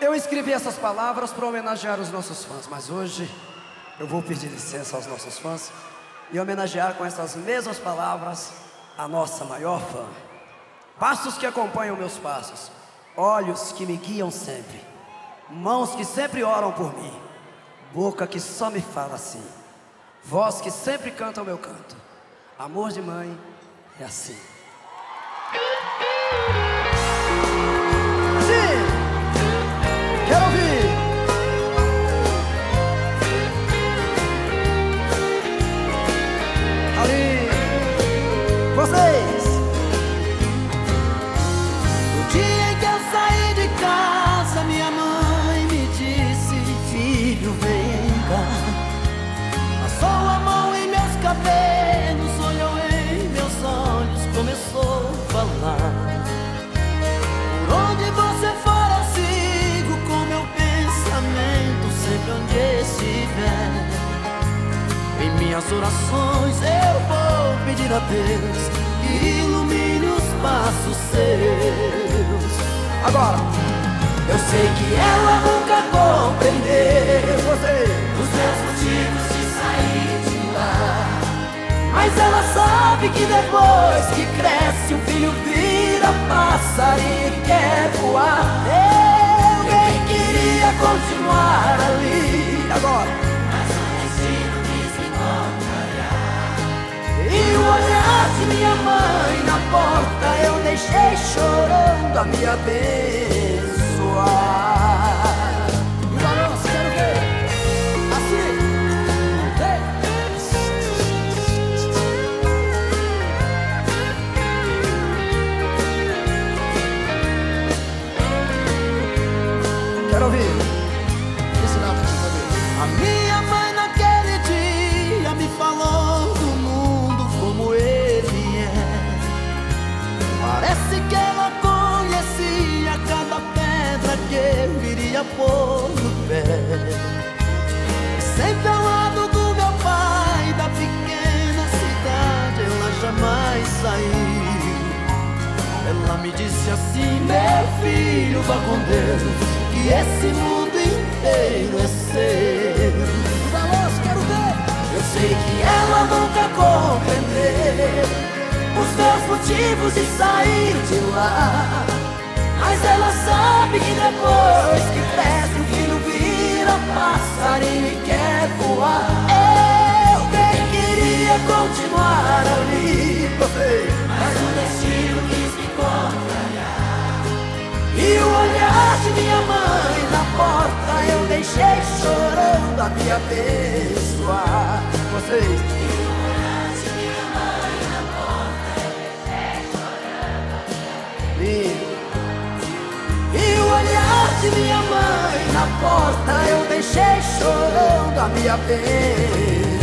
Eu escrevi essas palavras para homenagear os nossos fãs, mas hoje eu vou pedir licença aos nossos fãs e homenagear com essas mesmas palavras a nossa maior fã. Passos que acompanham meus passos, olhos que me guiam sempre, mãos que sempre oram por mim, boca que só me fala assim, voz que sempre canta o meu canto. Amor de mãe é assim. Por onde você for, eu sigo com meu pensamento, sempre onde estiver. Em minhas orações eu vou pedir a Deus que ilumine os passos seus. Agora, Eu sei que ela nunca compreendeu os meus motivos de sair de lá. Mas ela sabe que depois que cresce, um filho vira passarinho e quer voar. Eu bem queria continuar ali. Agora, Mas o destino quis me contrariar. E o olhar de minha mãe na porta eu deixei chorando a me abençoar. Quero ouvir. A minha mãe naquele dia me falou do mundo como ele é. Parece que ela conhecia cada pedra que eu iria pôr meu filho, vá com Deus, que esse mundo inteiro é seu. Balanço, quero ver. Eu sei que ela nunca compreendeu os meus motivos de sair de lá. Mas ela sabe que depois que cresce o filho vira passarinho e quer deixei chorando a me abençoar. Vocês. E o olhar de minha mãe na porta eu deixei chorando a me abençoar.